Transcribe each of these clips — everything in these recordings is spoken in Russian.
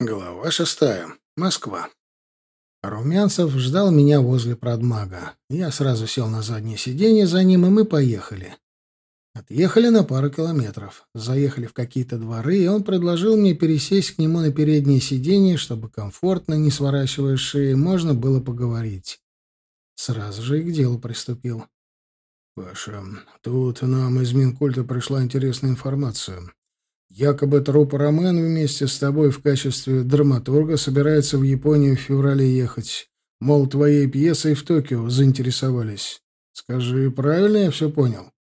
Глава шестая. Москва. Румянцев ждал меня возле продмага. Я сразу сел на заднее сиденье за ним, и мы поехали. Отъехали на пару километров. Заехали в какие-то дворы, и он предложил мне пересесть к нему на переднее сиденье, чтобы комфортно, не сворачивая шеи, можно было поговорить. Сразу же и к делу приступил. «Паша, тут нам из Минкульта пришла интересная информация», Якобы труп Ромен вместе с тобой в качестве драматурга собирается в Японию в феврале ехать. Мол, твоей пьесой в Токио заинтересовались. Скажи, правильно я все понял?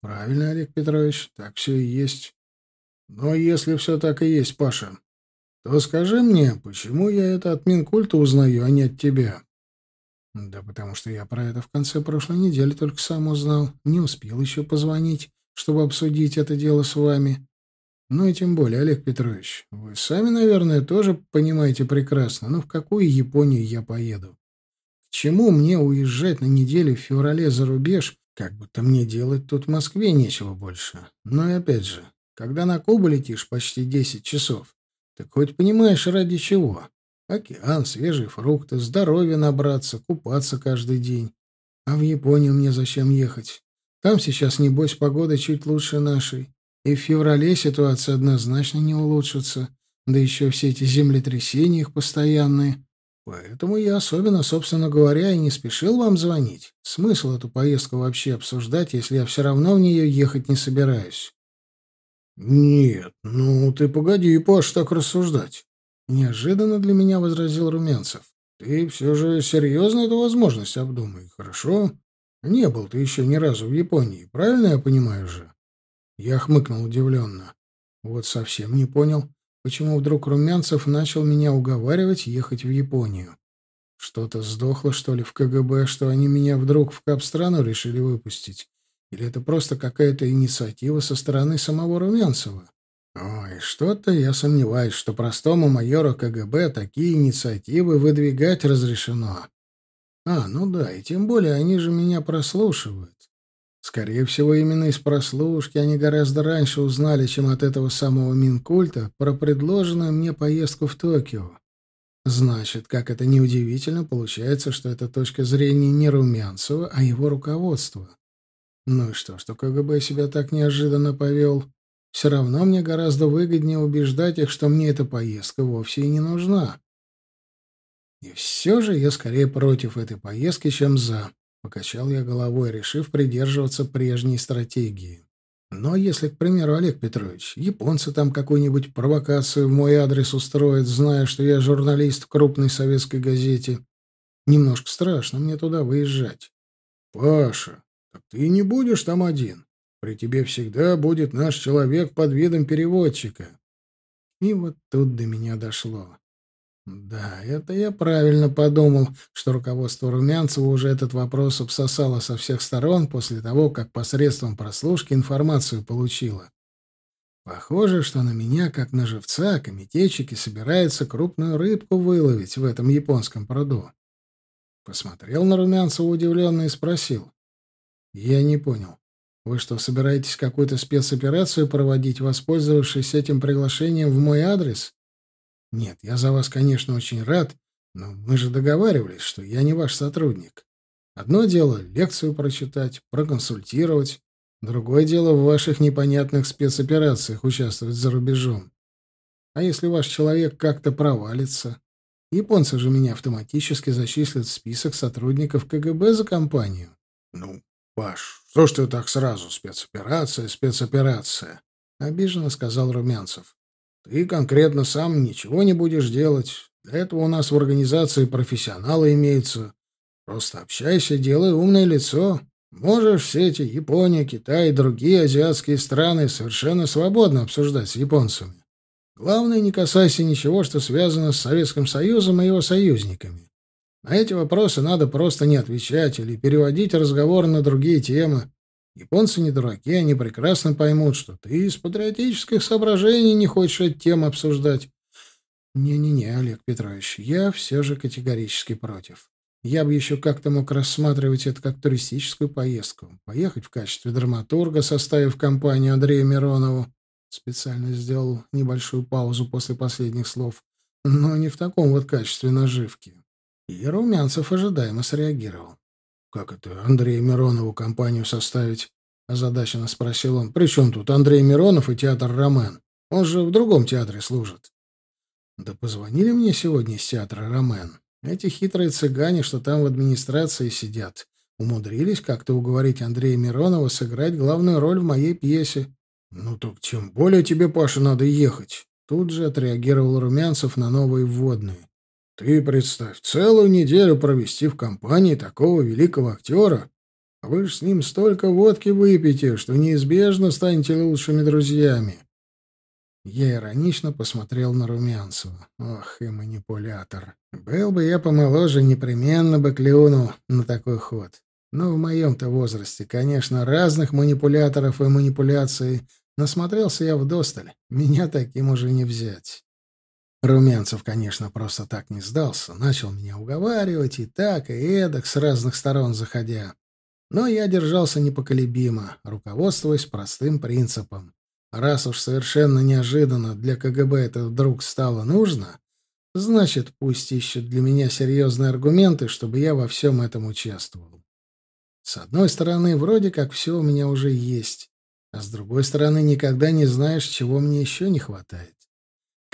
Правильно, Олег Петрович, так все и есть. Но если все так и есть, Паша, то скажи мне, почему я это от Минкульта узнаю, а не от тебя? Да потому что я про это в конце прошлой недели только сам узнал. Не успел еще позвонить, чтобы обсудить это дело с вами. Ну и тем более, Олег Петрович, вы сами, наверное, тоже понимаете прекрасно, но в какую Японию я поеду? К чему мне уезжать на неделю в феврале за рубеж, как будто мне делать тут в Москве нечего больше? Ну и опять же, когда на Кубу летишь почти 10 часов, так хоть понимаешь, ради чего? Океан, свежие фрукты, здоровье набраться, купаться каждый день. А в Японию мне зачем ехать? Там сейчас, небось, погода чуть лучше нашей. И в феврале ситуация однозначно не улучшится. Да еще все эти землетрясения их постоянные. Поэтому я особенно, собственно говоря, и не спешил вам звонить. Смысл эту поездку вообще обсуждать, если я все равно в нее ехать не собираюсь? «Нет, ну ты погоди, и Паш, так рассуждать», — неожиданно для меня возразил Румянцев. «Ты все же серьезно эту возможность обдумай, хорошо? Не был ты еще ни разу в Японии, правильно я понимаю же?» Я хмыкнул удивленно. Вот совсем не понял, почему вдруг Румянцев начал меня уговаривать ехать в Японию. Что-то сдохло, что ли, в КГБ, что они меня вдруг в Капстрану решили выпустить? Или это просто какая-то инициатива со стороны самого Румянцева? Ой, что-то я сомневаюсь, что простому майору КГБ такие инициативы выдвигать разрешено. А, ну да, и тем более они же меня прослушивают. Скорее всего, именно из прослушки они гораздо раньше узнали, чем от этого самого Минкульта, про предложенную мне поездку в Токио. Значит, как это неудивительно, получается, что это точка зрения не Румянцева, а его руководства. Ну и что, что КГБ себя так неожиданно повел? Все равно мне гораздо выгоднее убеждать их, что мне эта поездка вовсе и не нужна. И все же я скорее против этой поездки, чем за. Покачал я головой, решив придерживаться прежней стратегии. Но если, к примеру, Олег Петрович, японцы там какую-нибудь провокацию в мой адрес устроят, зная, что я журналист в крупной советской газете, немножко страшно мне туда выезжать. Паша, так ты не будешь там один. При тебе всегда будет наш человек под видом переводчика. И вот тут до меня дошло. Да, это я правильно подумал, что руководство Румянцева уже этот вопрос обсосало со всех сторон после того, как посредством прослушки информацию получило. Похоже, что на меня, как на живца, комитетчики собираются крупную рыбку выловить в этом японском пруду. Посмотрел на Румянцева удивленно и спросил. «Я не понял. Вы что, собираетесь какую-то спецоперацию проводить, воспользовавшись этим приглашением в мой адрес?» Нет, я за вас, конечно, очень рад, но мы же договаривались, что я не ваш сотрудник. Одно дело — лекцию прочитать, проконсультировать. Другое дело — в ваших непонятных спецоперациях участвовать за рубежом. А если ваш человек как-то провалится? Японцы же меня автоматически зачислят в список сотрудников КГБ за компанию. Ну, ваш, что ж ты так сразу? Спецоперация, спецоперация. Обиженно сказал Румянцев. Ты конкретно сам ничего не будешь делать. Для этого у нас в организации профессионалы имеются. Просто общайся, делай умное лицо. Можешь все эти Япония, Китай и другие азиатские страны совершенно свободно обсуждать с японцами. Главное, не касайся ничего, что связано с Советским Союзом и его союзниками. На эти вопросы надо просто не отвечать или переводить разговор на другие темы, Японцы не дураки, они прекрасно поймут, что ты из патриотических соображений не хочешь эту тему обсуждать. Не-не-не, Олег Петрович, я все же категорически против. Я бы еще как-то мог рассматривать это как туристическую поездку. Поехать в качестве драматурга, составив компанию Андрею Миронову. Специально сделал небольшую паузу после последних слов. Но не в таком вот качестве наживки. И Румянцев ожидаемо среагировал. «Как это, Андрея Миронову компанию составить?» — озадаченно спросил он. «При чем тут Андрей Миронов и театр «Ромен»? Он же в другом театре служит». «Да позвонили мне сегодня из театра «Ромен». Эти хитрые цыгане, что там в администрации сидят, умудрились как-то уговорить Андрея Миронова сыграть главную роль в моей пьесе. «Ну так тем более тебе, Паша, надо ехать». Тут же отреагировал Румянцев на новые вводные. Ты представь, целую неделю провести в компании такого великого актера, а вы же с ним столько водки выпьете, что неизбежно станете лучшими друзьями. Я иронично посмотрел на Румянцева. Ох и манипулятор. Был бы я помоложе, непременно бы клюнул на такой ход. Но в моем-то возрасте, конечно, разных манипуляторов и манипуляций насмотрелся я вдосталь. Меня таким уже не взять. Румянцев, конечно, просто так не сдался. Начал меня уговаривать и так, и эдак, с разных сторон заходя. Но я держался непоколебимо, руководствуясь простым принципом. Раз уж совершенно неожиданно для КГБ это вдруг стало нужно, значит, пусть ищут для меня серьезные аргументы, чтобы я во всем этом участвовал. С одной стороны, вроде как все у меня уже есть, а с другой стороны, никогда не знаешь, чего мне еще не хватает.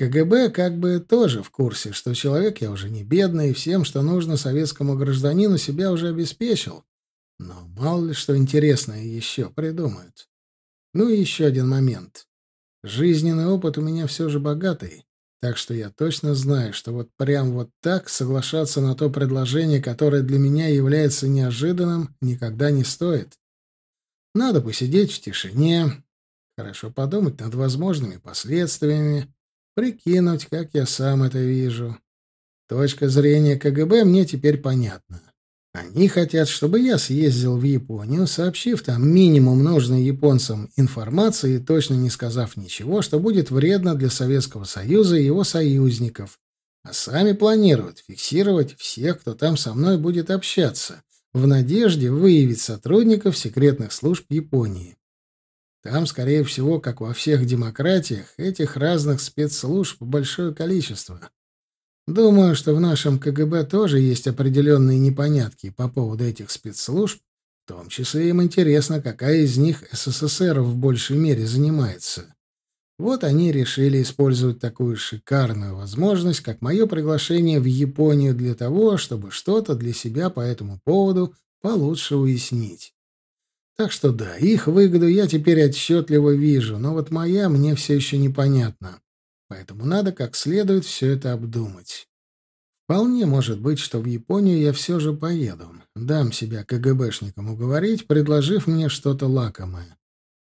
КГБ как бы тоже в курсе, что человек я уже не бедный, и всем, что нужно советскому гражданину, себя уже обеспечил. Но мало ли что интересное еще придумают. Ну и еще один момент. Жизненный опыт у меня все же богатый, так что я точно знаю, что вот прям вот так соглашаться на то предложение, которое для меня является неожиданным, никогда не стоит. Надо посидеть в тишине, хорошо подумать над возможными последствиями, прикинуть, как я сам это вижу. Точка зрения КГБ мне теперь понятна. Они хотят, чтобы я съездил в Японию, сообщив там минимум нужной японцам информации, точно не сказав ничего, что будет вредно для Советского Союза и его союзников, а сами планируют фиксировать всех, кто там со мной будет общаться, в надежде выявить сотрудников секретных служб Японии. Там, скорее всего, как во всех демократиях, этих разных спецслужб большое количество. Думаю, что в нашем КГБ тоже есть определенные непонятки по поводу этих спецслужб, в том числе им интересно, какая из них СССР в большей мере занимается. Вот они решили использовать такую шикарную возможность, как мое приглашение в Японию для того, чтобы что-то для себя по этому поводу получше уяснить. Так что да, их выгоду я теперь отчетливо вижу, но вот моя мне все еще непонятна. Поэтому надо как следует все это обдумать. Вполне может быть, что в Японию я все же поеду. Дам себя КГБшникам уговорить, предложив мне что-то лакомое.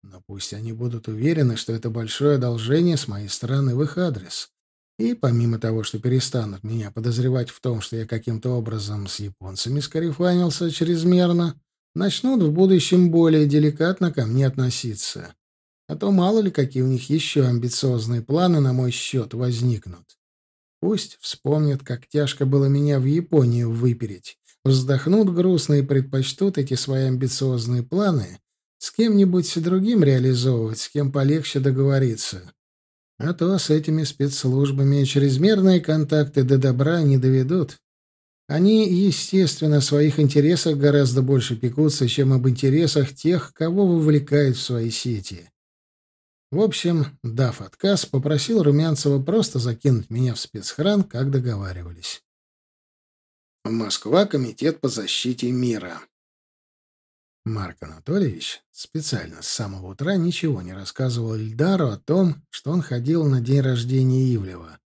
Но пусть они будут уверены, что это большое одолжение с моей стороны в их адрес. И помимо того, что перестанут меня подозревать в том, что я каким-то образом с японцами скарифанился чрезмерно, начнут в будущем более деликатно ко мне относиться. А то мало ли какие у них еще амбициозные планы на мой счет возникнут. Пусть вспомнят, как тяжко было меня в Японию выпереть. Вздохнут грустно и предпочтут эти свои амбициозные планы с кем-нибудь другим реализовывать, с кем полегче договориться. А то с этими спецслужбами чрезмерные контакты до добра не доведут. Они, естественно, о своих интересах гораздо больше пекутся, чем об интересах тех, кого вовлекают в свои сети. В общем, дав отказ, попросил Румянцева просто закинуть меня в спецхран, как договаривались. Москва, Комитет по защите мира. Марк Анатольевич специально с самого утра ничего не рассказывал Эльдару о том, что он ходил на день рождения Ивлева.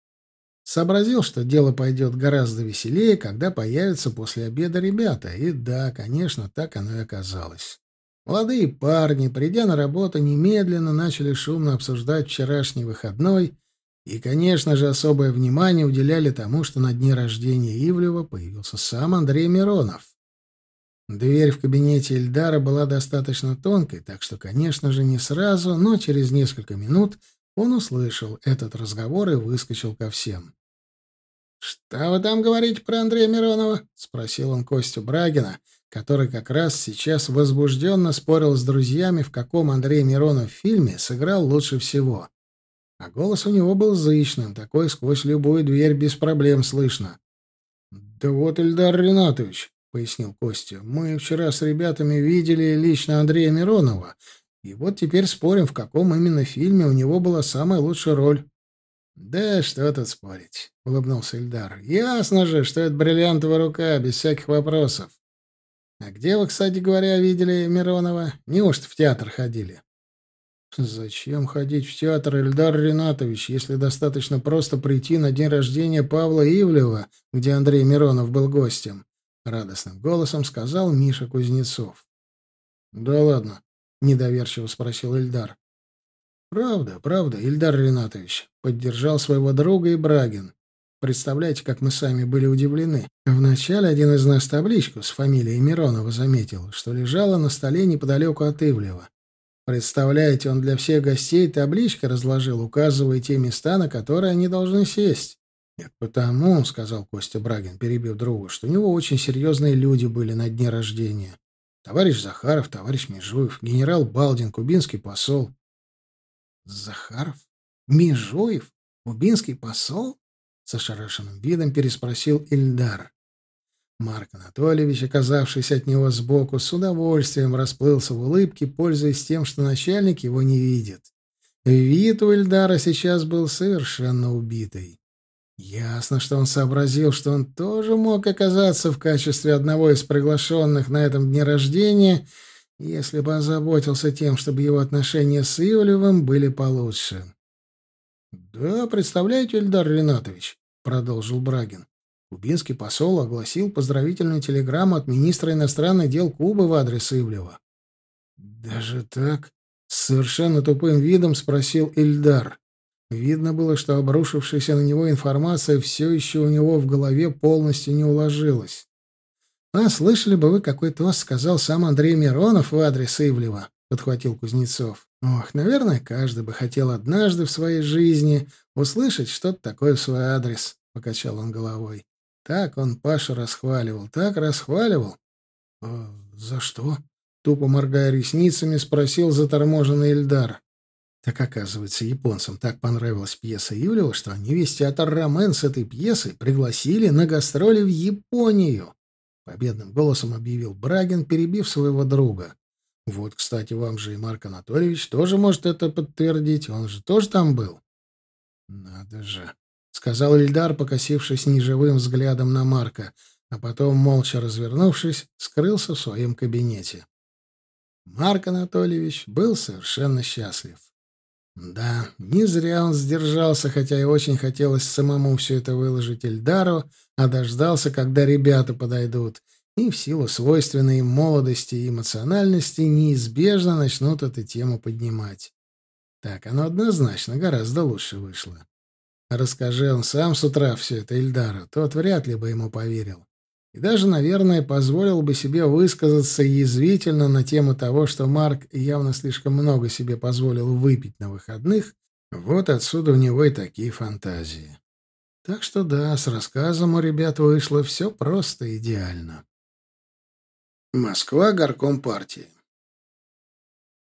Сообразил, что дело пойдет гораздо веселее, когда появятся после обеда ребята. И да, конечно, так оно и оказалось. Молодые парни, придя на работу, немедленно начали шумно обсуждать вчерашний выходной и, конечно же, особое внимание уделяли тому, что на дне рождения Ивлева появился сам Андрей Миронов. Дверь в кабинете Ильдара была достаточно тонкой, так что, конечно же, не сразу, но через несколько минут он услышал этот разговор и выскочил ко всем. «Что вы там говорите про Андрея Миронова?» — спросил он Костю Брагина, который как раз сейчас возбужденно спорил с друзьями, в каком Андрей Миронов фильме сыграл лучше всего. А голос у него был зычным, такой сквозь любую дверь без проблем слышно. «Да вот, Ильдар Ринатович», — пояснил Костя, — «мы вчера с ребятами видели лично Андрея Миронова, и вот теперь спорим, в каком именно фильме у него была самая лучшая роль». «Да что тут спорить», — улыбнулся Ильдар. «Ясно же, что это бриллиантовая рука, без всяких вопросов. А где вы, кстати говоря, видели Миронова? Неужто в театр ходили?» «Зачем ходить в театр, Эльдар Ринатович, если достаточно просто прийти на день рождения Павла Ивлева, где Андрей Миронов был гостем?» — радостным голосом сказал Миша Кузнецов. «Да ладно», — недоверчиво спросил Эльдар. «Правда, правда, Ильдар Ринатович», — поддержал своего друга и Брагин. «Представляете, как мы сами были удивлены. Вначале один из нас табличку с фамилией Миронова заметил, что лежала на столе неподалеку от Ивлева. Представляете, он для всех гостей табличку разложил, указывая те места, на которые они должны сесть. «Нет, потому», — сказал Костя Брагин, перебив друга, — «что у него очень серьезные люди были на дне рождения. Товарищ Захаров, товарищ Межуев, генерал Балдин, кубинский посол. Захаров? Межуев? Кубинский посол? С ошарашенным видом переспросил Ильдар. Марк Анатольевич, оказавшись от него сбоку, с удовольствием расплылся в улыбке, пользуясь тем, что начальник его не видит. Вид у Ильдара сейчас был совершенно убитый. Ясно, что он сообразил, что он тоже мог оказаться в качестве одного из приглашенных на этом дне рождения — если бы озаботился тем, чтобы его отношения с Иолевым были получше. — Да, представляете, Эльдар Ренатович, — продолжил Брагин. Кубинский посол огласил поздравительную телеграмму от министра иностранных дел Кубы в адрес Ивлева. «Даже так?» — с совершенно тупым видом спросил Ильдар. Видно было, что обрушившаяся на него информация все еще у него в голове полностью не уложилась. «А слышали бы вы, какой тост сказал сам Андрей Миронов в адрес Ивлева», — подхватил Кузнецов. «Ох, наверное, каждый бы хотел однажды в своей жизни услышать что-то такое в свой адрес», — покачал он головой. «Так он Пашу расхваливал, так расхваливал». «А за что?» — тупо моргая ресницами, спросил заторможенный Эльдар. Так оказывается, японцам так понравилась пьеса Ивлева, что они весь театр «Ромен» с этой пьесой пригласили на гастроли в Японию. Победным голосом объявил Брагин, перебив своего друга. Вот, кстати, вам же и Марк Анатольевич тоже может это подтвердить. Он же тоже там был. Надо же, сказал Ильдар, покосившись неживым взглядом на Марка, а потом, молча развернувшись, скрылся в своем кабинете. Марк Анатольевич был совершенно счастлив. Да, не зря он сдержался, хотя и очень хотелось самому все это выложить Эльдару, а дождался, когда ребята подойдут, и в силу свойственной им молодости и эмоциональности неизбежно начнут эту тему поднимать. Так оно однозначно гораздо лучше вышло. Расскажи он сам с утра все это Эльдару, тот вряд ли бы ему поверил и даже, наверное, позволил бы себе высказаться язвительно на тему того, что Марк явно слишком много себе позволил выпить на выходных, вот отсюда у него и такие фантазии. Так что да, с рассказом у ребят вышло все просто идеально. Москва горком партии.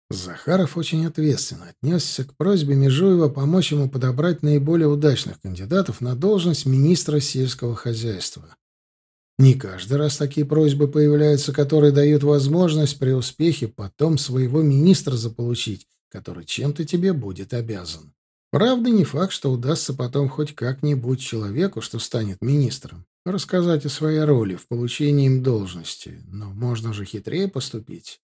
Захаров очень ответственно отнесся к просьбе Межуева помочь ему подобрать наиболее удачных кандидатов на должность министра сельского хозяйства. Не каждый раз такие просьбы появляются, которые дают возможность при успехе потом своего министра заполучить, который чем-то тебе будет обязан. Правда, не факт, что удастся потом хоть как-нибудь человеку, что станет министром, рассказать о своей роли в получении им должности, но можно же хитрее поступить.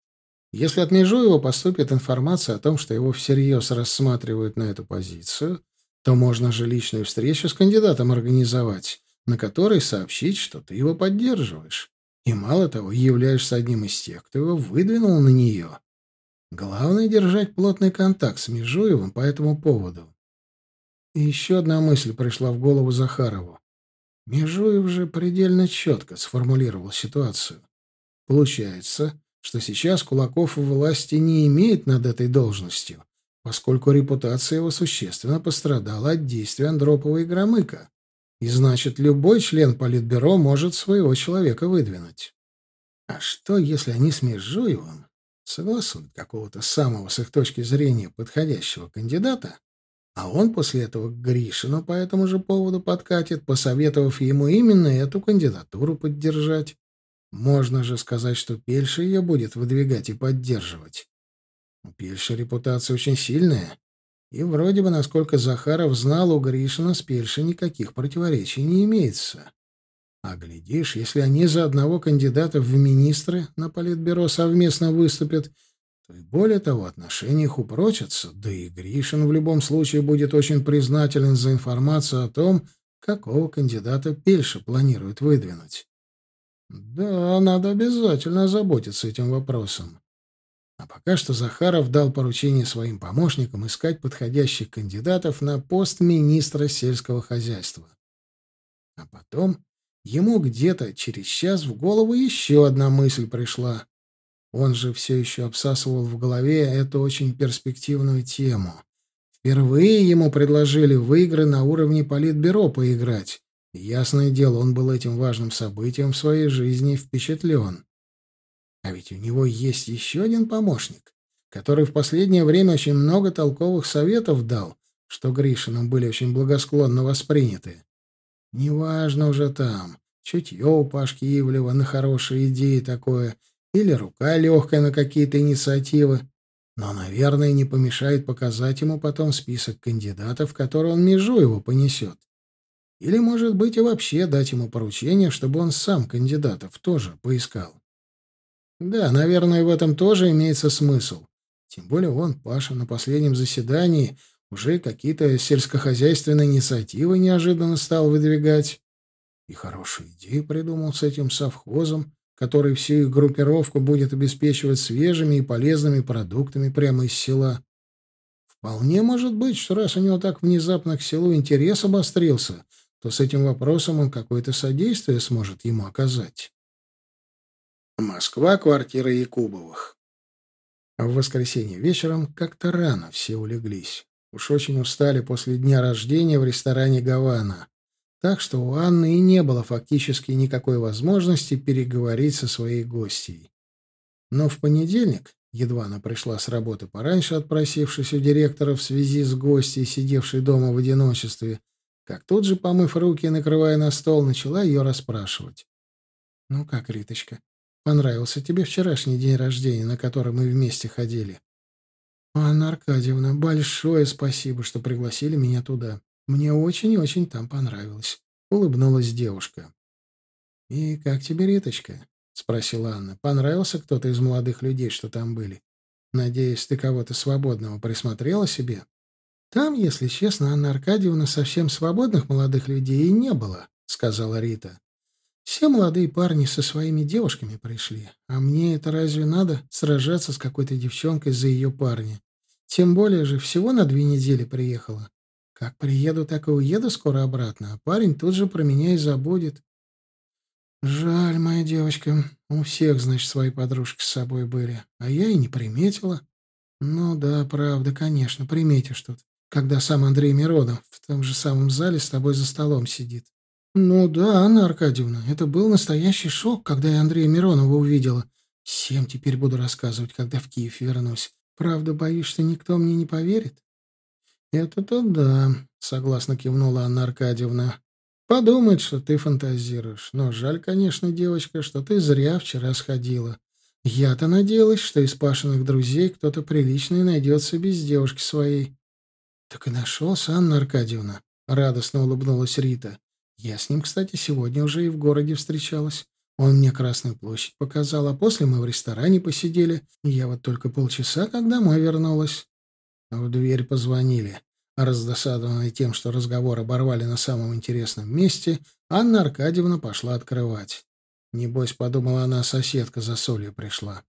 Если от Межуева поступит информация о том, что его всерьез рассматривают на эту позицию, то можно же личную встречу с кандидатом организовать, на которой сообщить, что ты его поддерживаешь. И мало того, являешься одним из тех, кто его выдвинул на нее. Главное — держать плотный контакт с Межуевым по этому поводу. И еще одна мысль пришла в голову Захарову. Межуев же предельно четко сформулировал ситуацию. Получается, что сейчас Кулаков власти не имеет над этой должностью, поскольку репутация его существенно пострадала от действий Андропова и Громыка. И значит, любой член Политбюро может своего человека выдвинуть. А что, если они с Межуевым согласуют какого-то самого, с их точки зрения, подходящего кандидата, а он после этого к Гришину по этому же поводу подкатит, посоветовав ему именно эту кандидатуру поддержать? Можно же сказать, что Пельша ее будет выдвигать и поддерживать. У Пельша репутация очень сильная, и вроде бы, насколько Захаров знал, у Гришина с Пельши никаких противоречий не имеется. А глядишь, если они за одного кандидата в министры на политбюро совместно выступят, то и более того, отношения их упрочатся, да и Гришин в любом случае будет очень признателен за информацию о том, какого кандидата Пельша планирует выдвинуть. Да, надо обязательно озаботиться этим вопросом. А пока что Захаров дал поручение своим помощникам искать подходящих кандидатов на пост министра сельского хозяйства. А потом ему где-то через час в голову еще одна мысль пришла. Он же все еще обсасывал в голове эту очень перспективную тему. Впервые ему предложили в игры на уровне политбюро поиграть. Ясное дело, он был этим важным событием в своей жизни впечатлен. А ведь у него есть еще один помощник, который в последнее время очень много толковых советов дал, что Гришинам были очень благосклонно восприняты. Неважно уже там, чутье у Пашки Ивлева на хорошие идеи такое, или рука легкая на какие-то инициативы, но, наверное, не помешает показать ему потом список кандидатов, которые он межу его понесет. Или, может быть, и вообще дать ему поручение, чтобы он сам кандидатов тоже поискал. Да, наверное, в этом тоже имеется смысл. Тем более он, Паша, на последнем заседании уже какие-то сельскохозяйственные инициативы неожиданно стал выдвигать. И хорошую идею придумал с этим совхозом, который всю их группировку будет обеспечивать свежими и полезными продуктами прямо из села. Вполне может быть, что раз у него так внезапно к селу интерес обострился, то с этим вопросом он какое-то содействие сможет ему оказать. Москва, квартира Якубовых. А в воскресенье вечером как-то рано все улеглись. Уж очень устали после дня рождения в ресторане «Гавана». Так что у Анны и не было фактически никакой возможности переговорить со своей гостьей. Но в понедельник, едва она пришла с работы пораньше, отпросившись у директора в связи с гостьей, сидевшей дома в одиночестве, как тут же, помыв руки и накрывая на стол, начала ее расспрашивать. «Ну как, Риточка, Понравился тебе вчерашний день рождения, на который мы вместе ходили. Анна Аркадьевна, большое спасибо, что пригласили меня туда. Мне очень и очень там понравилось. Улыбнулась девушка. И как тебе, Риточка? Спросила Анна. Понравился кто-то из молодых людей, что там были? Надеюсь, ты кого-то свободного присмотрела себе? Там, если честно, Анна Аркадьевна совсем свободных молодых людей и не было, сказала Рита. Все молодые парни со своими девушками пришли, а мне это разве надо сражаться с какой-то девчонкой за ее парня? Тем более же всего на две недели приехала. Как приеду, так и уеду скоро обратно, а парень тут же про меня и забудет. Жаль, моя девочка. У всех, значит, свои подружки с собой были, а я и не приметила. Ну да, правда, конечно, приметишь тут, когда сам Андрей Миронов в том же самом зале с тобой за столом сидит. «Ну да, Анна Аркадьевна, это был настоящий шок, когда я Андрея Миронова увидела. Всем теперь буду рассказывать, когда в Киев вернусь. Правда, боюсь, что никто мне не поверит». «Это-то да», — согласно кивнула Анна Аркадьевна. Подумать, что ты фантазируешь. Но жаль, конечно, девочка, что ты зря вчера сходила. Я-то надеялась, что из пашенных друзей кто-то приличный найдется без девушки своей». «Так и нашелся, Анна Аркадьевна», — радостно улыбнулась Рита. Я с ним, кстати, сегодня уже и в городе встречалась. Он мне Красную площадь показал, а после мы в ресторане посидели. Я вот только полчаса, как домой вернулась. В дверь позвонили. Раздосадованная тем, что разговор оборвали на самом интересном месте, Анна Аркадьевна пошла открывать. Небось, подумала она, соседка за солью пришла.